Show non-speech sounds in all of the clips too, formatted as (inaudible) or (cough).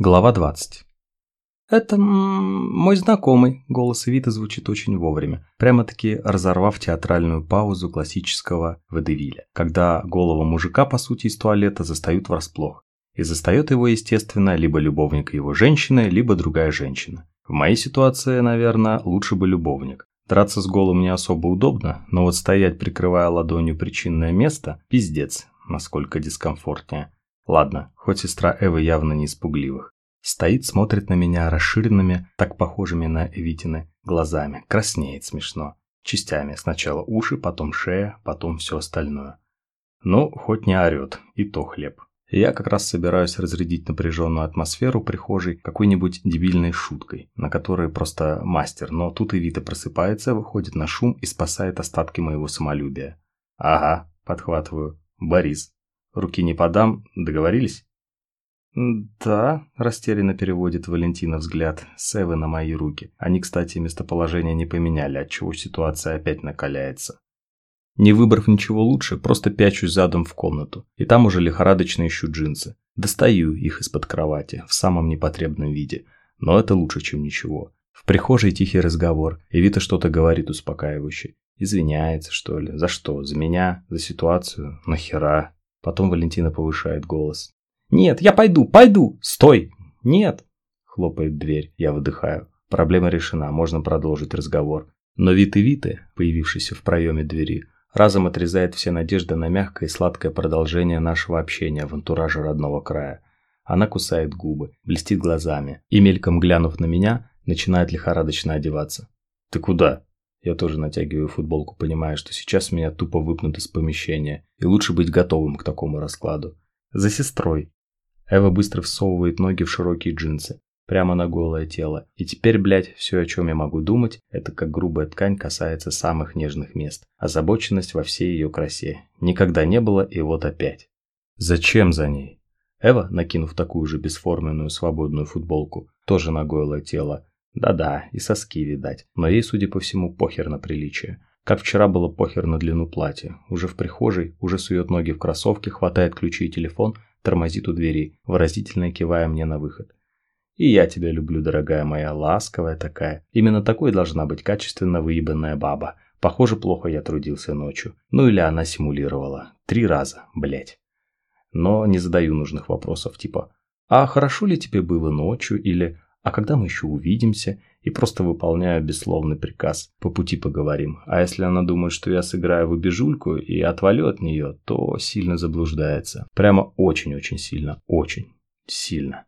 Глава 20. «Это мой знакомый», – голос Эвита звучит очень вовремя, прямо-таки разорвав театральную паузу классического водевиля, когда голого мужика, по сути, из туалета застают врасплох. И застает его, естественно, либо любовник его женщины, либо другая женщина. В моей ситуации, наверное, лучше бы любовник. Драться с голым не особо удобно, но вот стоять, прикрывая ладонью причинное место – пиздец, насколько дискомфортнее. Ладно, хоть сестра Эвы явно не испугливых. Стоит, смотрит на меня расширенными, так похожими на Эвитины, глазами. Краснеет смешно. Частями. Сначала уши, потом шея, потом все остальное. Ну, хоть не орет, и то хлеб. Я как раз собираюсь разрядить напряженную атмосферу прихожей какой-нибудь дебильной шуткой, на которой просто мастер, но тут Эвита просыпается, выходит на шум и спасает остатки моего самолюбия. Ага, подхватываю. Борис. Руки не подам, договорились? «Да», – растерянно переводит Валентина взгляд Севы на мои руки. Они, кстати, местоположение не поменяли, отчего ситуация опять накаляется. Не выбрав ничего лучше, просто пячусь задом в комнату, и там уже лихорадочно ищу джинсы. Достаю их из-под кровати, в самом непотребном виде, но это лучше, чем ничего. В прихожей тихий разговор, и Вита что-то говорит успокаивающе. Извиняется, что ли? За что? За меня? За ситуацию? Нахера? Потом Валентина повышает голос. «Нет, я пойду, пойду! Стой! Нет!» Хлопает дверь, я выдыхаю. Проблема решена, можно продолжить разговор. Но Виты Виты, появившийся в проеме двери, разом отрезает все надежды на мягкое и сладкое продолжение нашего общения в антураже родного края. Она кусает губы, блестит глазами и, мельком глянув на меня, начинает лихорадочно одеваться. «Ты куда?» Я тоже натягиваю футболку, понимая, что сейчас меня тупо выпнут из помещения, и лучше быть готовым к такому раскладу. За сестрой. Эва быстро всовывает ноги в широкие джинсы, прямо на голое тело. И теперь, блядь, все, о чем я могу думать, это как грубая ткань касается самых нежных мест. Озабоченность во всей ее красе. Никогда не было, и вот опять. Зачем за ней? Эва, накинув такую же бесформенную свободную футболку, тоже на голое тело, да-да, и соски видать, но ей, судя по всему, похер на приличие. Как вчера было похер на длину платья. Уже в прихожей, уже сует ноги в кроссовки, хватает ключи и телефон, тормозит у двери, выразительно кивая мне на выход. И я тебя люблю, дорогая моя, ласковая такая. Именно такой должна быть качественно выебанная баба. Похоже, плохо я трудился ночью. Ну или она симулировала. Три раза, блять. Но не задаю нужных вопросов, типа «А хорошо ли тебе было ночью?» или а когда мы еще увидимся, и просто выполняю бессловный приказ. По пути поговорим. А если она думает, что я сыграю в обижульку и отвалю от нее, то сильно заблуждается. Прямо очень-очень сильно. Очень сильно.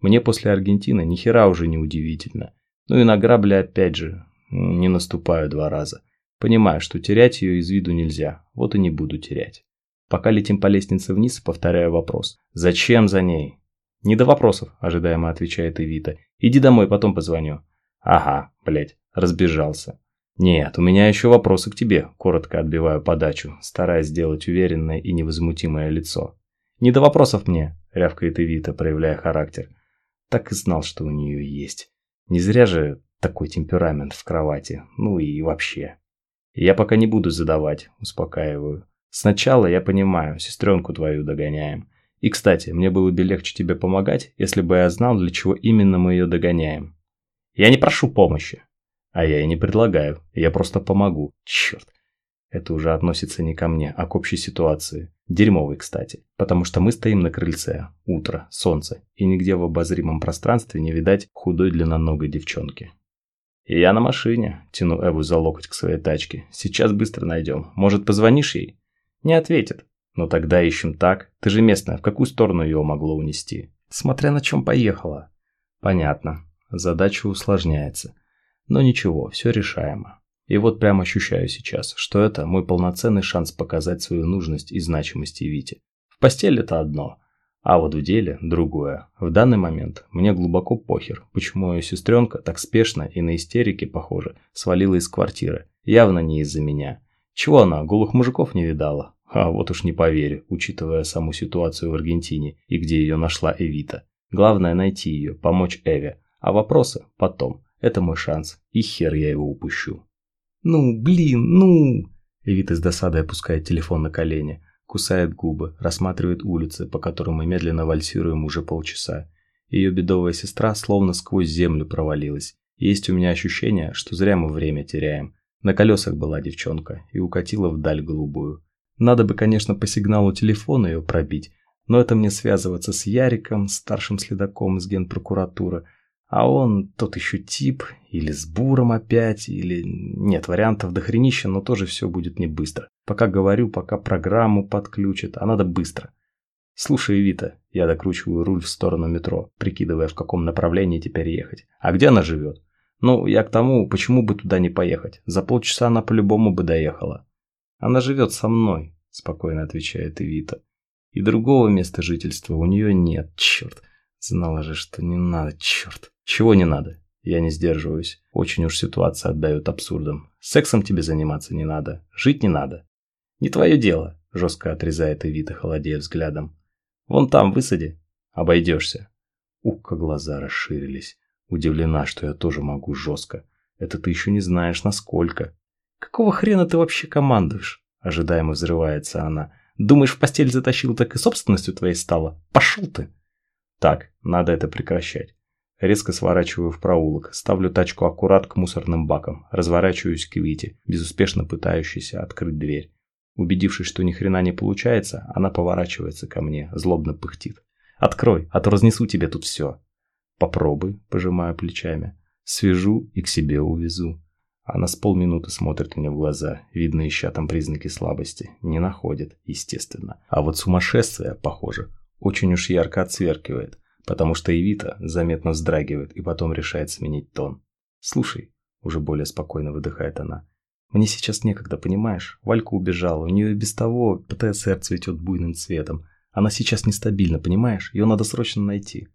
Мне после Аргентины ни хера уже не удивительно. Ну и на грабли опять же не наступаю два раза. Понимаю, что терять ее из виду нельзя. Вот и не буду терять. Пока летим по лестнице вниз, повторяю вопрос. Зачем за ней? «Не до вопросов», – ожидаемо отвечает Эвита. «Иди домой, потом позвоню». «Ага, блядь, разбежался». «Нет, у меня еще вопросы к тебе», – коротко отбиваю подачу, стараясь сделать уверенное и невозмутимое лицо. «Не до вопросов мне», – рявкает Эвита, проявляя характер. Так и знал, что у нее есть. Не зря же такой темперамент в кровати, ну и вообще. Я пока не буду задавать, успокаиваю. Сначала, я понимаю, сестренку твою догоняем. И, кстати, мне было бы легче тебе помогать, если бы я знал, для чего именно мы ее догоняем. Я не прошу помощи. А я и не предлагаю. Я просто помогу. Черт. Это уже относится не ко мне, а к общей ситуации. Дерьмовой, кстати. Потому что мы стоим на крыльце. Утро, солнце. И нигде в обозримом пространстве не видать худой длинноногой девчонки. Я на машине. Тяну Эву за локоть к своей тачке. Сейчас быстро найдем. Может, позвонишь ей? Не ответит. «Ну тогда ищем так. Ты же местная, в какую сторону ее могло унести?» «Смотря на чем поехала». «Понятно. Задача усложняется. Но ничего, все решаемо. И вот прямо ощущаю сейчас, что это мой полноценный шанс показать свою нужность и значимость Вите. В постели это одно, а вот в деле другое. В данный момент мне глубоко похер, почему ее сестренка так спешно и на истерике, похоже, свалила из квартиры. Явно не из-за меня. Чего она, голых мужиков не видала? А вот уж не поверю, учитывая саму ситуацию в Аргентине и где ее нашла Эвита. Главное найти ее, помочь Эве. А вопросы потом. Это мой шанс. И хер я его упущу. «Ну, блин, ну!» Эвита с досадой опускает телефон на колени, кусает губы, рассматривает улицы, по которым мы медленно вальсируем уже полчаса. Ее бедовая сестра словно сквозь землю провалилась. Есть у меня ощущение, что зря мы время теряем. На колесах была девчонка и укатила вдаль голубую. Надо бы, конечно, по сигналу телефона ее пробить, но это мне связываться с Яриком, старшим следаком из генпрокуратуры, а он тот еще тип, или с Буром опять, или... Нет, вариантов дохренища, но тоже все будет не быстро. Пока говорю, пока программу подключат, а надо быстро. Слушай, Вита, я докручиваю руль в сторону метро, прикидывая, в каком направлении теперь ехать. А где она живет? Ну, я к тому, почему бы туда не поехать? За полчаса она по-любому бы доехала. Она живет со мной, спокойно отвечает Эвита. И другого места жительства у нее нет, черт. Знала же, что не надо, черт. Чего не надо? Я не сдерживаюсь. Очень уж ситуация отдает абсурдом. Сексом тебе заниматься не надо. Жить не надо. Не твое дело, жестко отрезает Эвита, холодея взглядом. Вон там высади. Обойдешься. Ух, глаза расширились. Удивлена, что я тоже могу жестко. Это ты еще не знаешь, насколько. Какого хрена ты вообще командуешь? Ожидаемо взрывается она. Думаешь, в постель затащил, так и собственностью твоей стало? Пошел ты! Так, надо это прекращать. Резко сворачиваю в проулок, ставлю тачку аккурат к мусорным бакам, разворачиваюсь к Вите, безуспешно пытающейся открыть дверь. Убедившись, что ни хрена не получается, она поворачивается ко мне, злобно пыхтит. «Открой, а то разнесу тебе тут все». «Попробуй», – пожимаю плечами. «Свяжу и к себе увезу». Она с полминуты смотрит мне в глаза, видно, ища там признаки слабости. Не находит, естественно. А вот сумасшествие, похоже, очень уж ярко отсверкивает потому что Эвита заметно вздрагивает и потом решает сменить тон. «Слушай», – уже более спокойно выдыхает она, – «мне сейчас некогда, понимаешь? Валька убежала, у нее и без того ПТСР цветет буйным цветом. Она сейчас нестабильна, понимаешь? Ее надо срочно найти».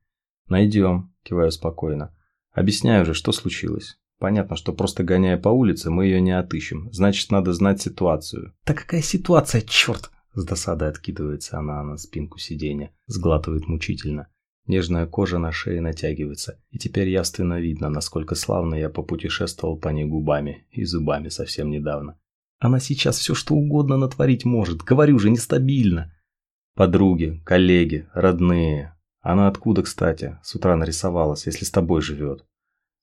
«Найдем», – киваю спокойно. «Объясняю же, что случилось». Понятно, что просто гоняя по улице, мы ее не отыщем. Значит, надо знать ситуацию. «Да какая ситуация, черт!» С досадой откидывается она на спинку сиденья, сглатывает мучительно. Нежная кожа на шее натягивается, и теперь явственно видно, насколько славно я попутешествовал по ней губами и зубами совсем недавно. Она сейчас все что угодно натворить может, говорю же, нестабильно. Подруги, коллеги, родные. Она откуда, кстати, с утра нарисовалась, если с тобой живет?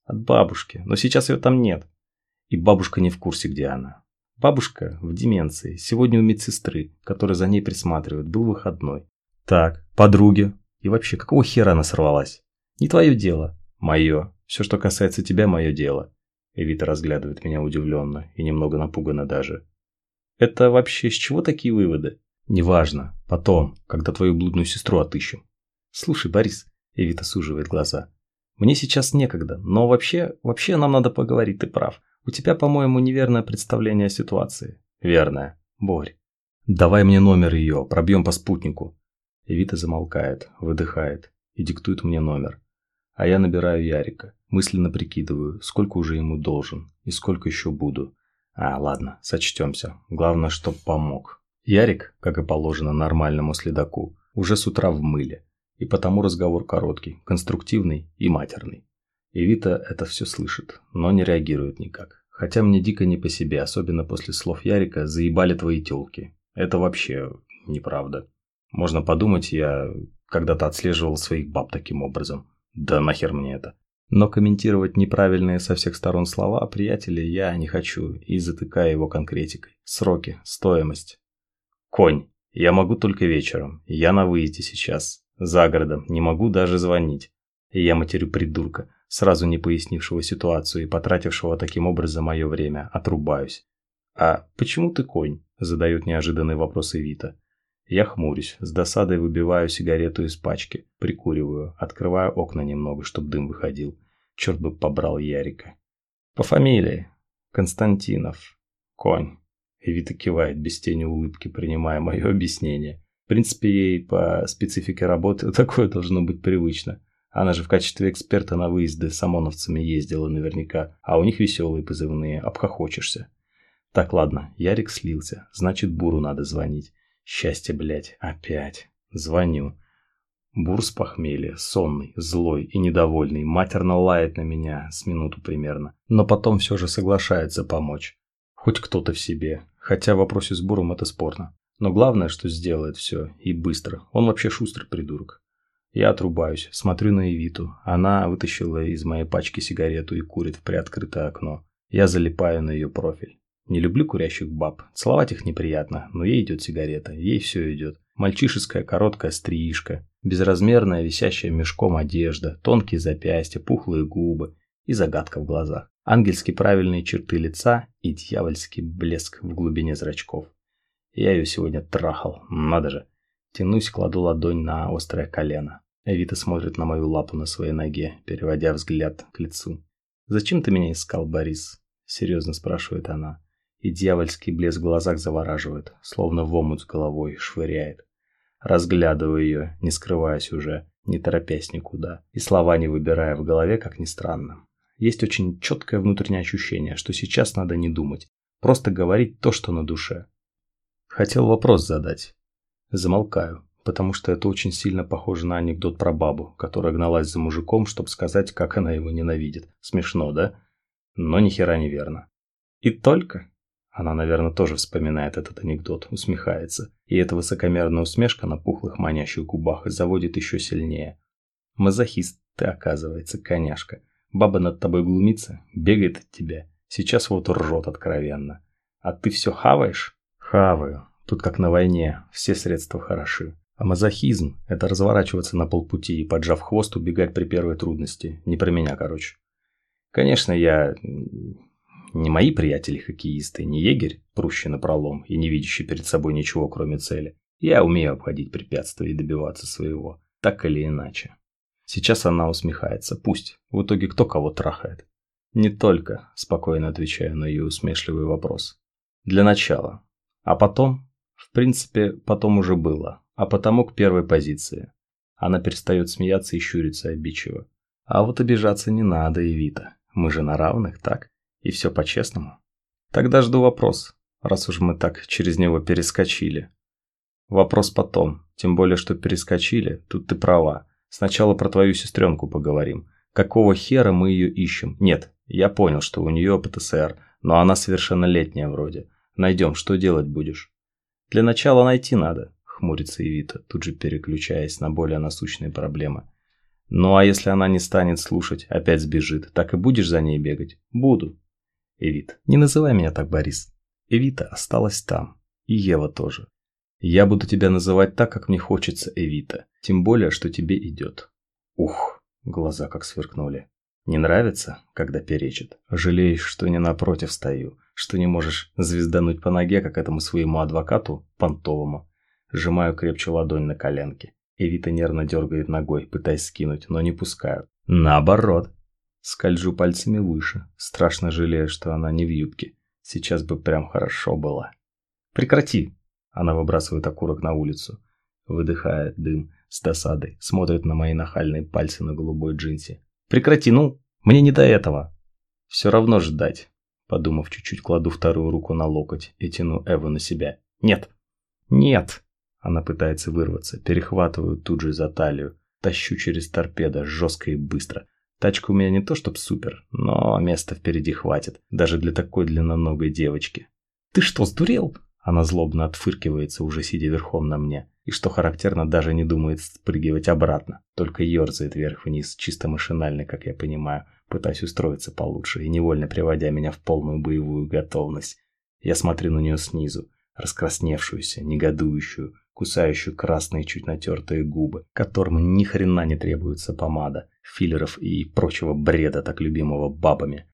От бабушки, но сейчас ее там нет. И бабушка не в курсе, где она. Бабушка в деменции, сегодня у медсестры, которая за ней присматривает, был выходной. Так, подруги, и вообще, какого хера она сорвалась? Не твое дело. Мое. Все, что касается тебя, мое дело. Эвита разглядывает меня удивленно и немного напуганно даже. Это вообще с чего такие выводы? Неважно. Потом, когда твою блудную сестру отыщем. Слушай, Борис, Эвита суживает глаза. Мне сейчас некогда, но вообще, вообще нам надо поговорить, ты прав. У тебя, по-моему, неверное представление о ситуации. Верное. Борь. Давай мне номер ее, пробьем по спутнику. Эвита замолкает, выдыхает и диктует мне номер. А я набираю Ярика, мысленно прикидываю, сколько уже ему должен и сколько еще буду. А, ладно, сочтемся. Главное, чтоб помог. Ярик, как и положено нормальному следаку, уже с утра в мыле. И потому разговор короткий, конструктивный и матерный. Эвита это все слышит, но не реагирует никак. Хотя мне дико не по себе, особенно после слов Ярика «заебали твои телки». Это вообще неправда. Можно подумать, я когда-то отслеживал своих баб таким образом. Да нахер мне это. Но комментировать неправильные со всех сторон слова приятеля я не хочу и затыкаю его конкретикой. Сроки, стоимость. Конь. Я могу только вечером. Я на выезде сейчас. За городом. Не могу даже звонить. И я матерю придурка, сразу не пояснившего ситуацию и потратившего таким образом мое время. Отрубаюсь. «А почему ты конь?» – задают неожиданные вопросы Вита. Я хмурюсь, с досадой выбиваю сигарету из пачки, прикуриваю, открываю окна немного, чтобы дым выходил. Черт бы побрал Ярика. По фамилии. Константинов. Конь. Эвита кивает без тени улыбки, принимая мое объяснение. В принципе, ей по специфике работы (laughs) такое должно быть привычно. Она же в качестве эксперта на выезды с ОМОНовцами ездила наверняка, а у них веселые позывные, обхохочешься. Так, ладно, Ярик слился, значит, Буру надо звонить. Счастье, блядь, опять. Звоню. Бур с похмелья, сонный, злой и недовольный, матерно лает на меня с минуту примерно, но потом все же соглашается помочь. Хоть кто-то в себе, хотя в вопросе с Буром это спорно. Но главное, что сделает все, и быстро. Он вообще шустрый придурок. Я отрубаюсь, смотрю на Эвиту. Она вытащила из моей пачки сигарету и курит в приоткрытое окно. Я залипаю на ее профиль. Не люблю курящих баб. Целовать их неприятно, но ей идет сигарета, ей все идет. Мальчишеская короткая стрижка, безразмерная висящая мешком одежда, тонкие запястья, пухлые губы и загадка в глазах. Ангельски правильные черты лица и дьявольский блеск в глубине зрачков. Я ее сегодня трахал, надо же. Тянусь, кладу ладонь на острое колено. Эвита смотрит на мою лапу на своей ноге, переводя взгляд к лицу. «Зачем ты меня искал, Борис?» – серьезно спрашивает она. И дьявольский блеск в глазах завораживает, словно в омут с головой швыряет. Разглядываю ее, не скрываясь уже, не торопясь никуда, и слова не выбирая в голове, как ни странно. Есть очень четкое внутреннее ощущение, что сейчас надо не думать, просто говорить то, что на душе. Хотел вопрос задать. Замолкаю, потому что это очень сильно похоже на анекдот про бабу, которая гналась за мужиком, чтобы сказать, как она его ненавидит. Смешно, да? Но ни хера не верно. И только... Она, наверное, тоже вспоминает этот анекдот, усмехается. И эта высокомерная усмешка на пухлых манящих губах заводит еще сильнее. Мазохист ты, оказывается, коняшка. Баба над тобой глумится, бегает от тебя. Сейчас вот ржет откровенно. А ты все хаваешь? Хаваю. Тут как на войне, все средства хороши. А мазохизм – это разворачиваться на полпути и, поджав хвост, убегать при первой трудности. Не про меня, короче. Конечно, я... Не мои приятели-хоккеисты, не егерь, прущий на пролом и не видящий перед собой ничего, кроме цели. Я умею обходить препятствия и добиваться своего, так или иначе. Сейчас она усмехается. Пусть. В итоге кто кого трахает? Не только, спокойно отвечаю на ее усмешливый вопрос. Для начала. А потом? В принципе, потом уже было а потому к первой позиции. Она перестает смеяться и щурится обидчиво. А вот обижаться не надо, Эвита. Мы же на равных, так? И все по-честному. Тогда жду вопрос, раз уж мы так через него перескочили. Вопрос потом, тем более, что перескочили, тут ты права. Сначала про твою сестренку поговорим. Какого хера мы ее ищем? Нет, я понял, что у нее ПТСР, но она совершеннолетняя вроде. Найдем, что делать будешь? Для начала найти надо хмурится Евита, тут же переключаясь на более насущные проблемы. «Ну а если она не станет слушать, опять сбежит, так и будешь за ней бегать?» «Буду». «Эвит, не называй меня так, Борис. Эвита осталась там. И Ева тоже. Я буду тебя называть так, как мне хочется, Эвита. Тем более, что тебе идет». «Ух!» Глаза как сверкнули. «Не нравится, когда перечит? Жалеешь, что не напротив стою, что не можешь звездануть по ноге, как этому своему адвокату, понтовому, Сжимаю крепче ладонь на коленке. Эвита нервно дергает ногой, пытаясь скинуть, но не пускаю. Наоборот. Скольжу пальцами выше, страшно жалея, что она не в юбке. Сейчас бы прям хорошо было. Прекрати! Она выбрасывает окурок на улицу. Выдыхает дым с досадой, смотрит на мои нахальные пальцы на голубой джинсе. Прекрати, ну, мне не до этого. Все равно ждать. Подумав чуть-чуть, кладу вторую руку на локоть и тяну Эву на себя. Нет! Нет! Она пытается вырваться, перехватываю тут же за талию, тащу через торпедо жестко и быстро. Тачка у меня не то чтоб супер, но места впереди хватит, даже для такой длинноногой девочки. «Ты что, сдурел?» Она злобно отфыркивается, уже сидя верхом на мне, и что характерно, даже не думает спрыгивать обратно, только ерзает вверх-вниз, чисто машинально, как я понимаю, пытаясь устроиться получше и невольно приводя меня в полную боевую готовность. Я смотрю на нее снизу, раскрасневшуюся, негодующую, кусающую красные чуть натертые губы, которым ни хрена не требуется помада, филлеров и прочего бреда, так любимого бабами.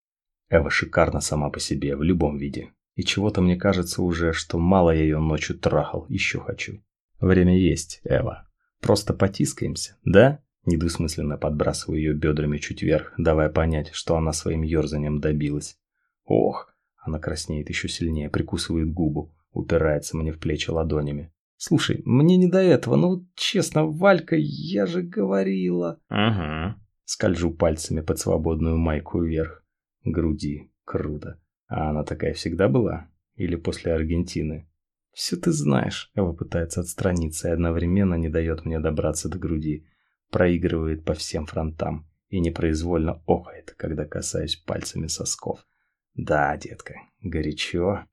Эва шикарна сама по себе, в любом виде. И чего-то мне кажется уже, что мало я ее ночью трахал, еще хочу. Время есть, Эва. Просто потискаемся, да? Недвусмысленно подбрасываю ее бедрами чуть вверх, давая понять, что она своим ерзанием добилась. Ох, она краснеет еще сильнее, прикусывает губу, упирается мне в плечи ладонями. Слушай, мне не до этого, ну честно, Валька, я же говорила. Ага. Скольжу пальцами под свободную майку вверх. Груди. Круто. А она такая всегда была? Или после Аргентины? Все ты знаешь. Эва пытается отстраниться и одновременно не дает мне добраться до груди. Проигрывает по всем фронтам и непроизвольно охает, когда касаюсь пальцами сосков. Да, детка, горячо.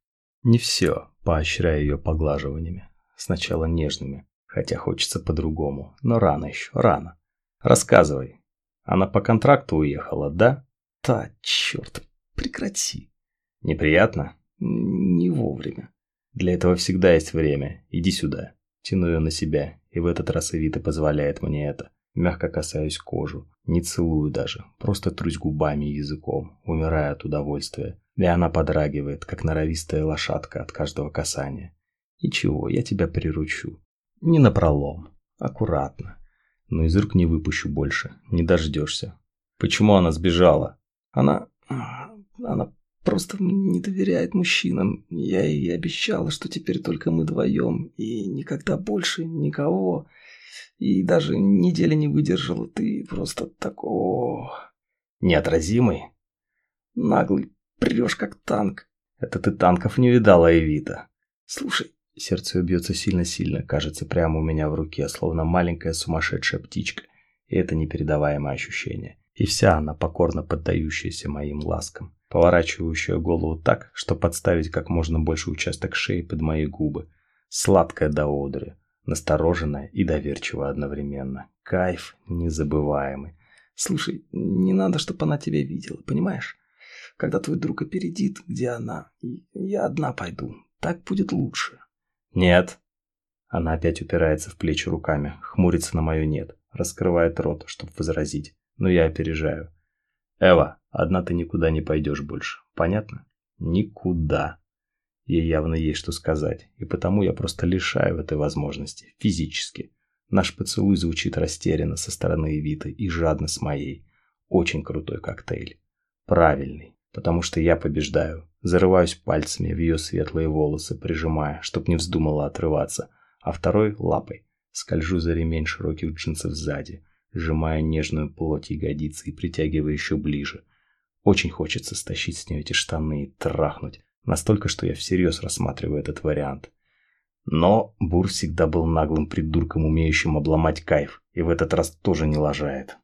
Не все, поощряя ее поглаживаниями сначала нежными, Хотя хочется по-другому. Но рано еще, рано. Рассказывай. Она по контракту уехала, да? Та, черт, прекрати. Неприятно? Не вовремя. Для этого всегда есть время. Иди сюда. Тяну ее на себя, и в этот раз Эвита позволяет мне это. Мягко касаюсь кожу, не целую даже, просто трусь губами и языком, умирая от удовольствия. И она подрагивает, как норовистая лошадка от каждого касания. Ничего, я тебя приручу. Не напролом, аккуратно. Но из рук не выпущу больше, не дождешься. Почему она сбежала? Она... она просто не доверяет мужчинам. Я ей обещала, что теперь только мы вдвоем, и никогда больше никого и даже недели не выдержала. Ты просто такой... Неотразимый. Наглый, прешь как танк. Это ты танков не видала, Эвита. Слушай, сердце бьется сильно-сильно, кажется, прямо у меня в руке, словно маленькая сумасшедшая птичка. И это непередаваемое ощущение. И вся она покорно поддающаяся моим ласкам, поворачивающая голову так, что подставить как можно больше участок шеи под мои губы. Сладкая до одури настороженная и доверчивая одновременно. Кайф незабываемый. Слушай, не надо, чтобы она тебя видела, понимаешь? Когда твой друг опередит, где она, я одна пойду. Так будет лучше. Нет. Она опять упирается в плечи руками, хмурится на мое «нет», раскрывает рот, чтобы возразить. Но я опережаю. Эва, одна ты никуда не пойдешь больше. Понятно? Никуда. Ей явно есть что сказать, и потому я просто лишаю этой возможности, физически. Наш поцелуй звучит растерянно со стороны Эвиты и жадно с моей. Очень крутой коктейль. Правильный, потому что я побеждаю. Зарываюсь пальцами в ее светлые волосы, прижимая, чтоб не вздумала отрываться, а второй лапой скольжу за ремень широких джинсов сзади, сжимая нежную плоть ягодицы и притягивая еще ближе. Очень хочется стащить с нее эти штаны и трахнуть, Настолько, что я всерьез рассматриваю этот вариант. Но Бур всегда был наглым придурком, умеющим обломать кайф, и в этот раз тоже не лажает.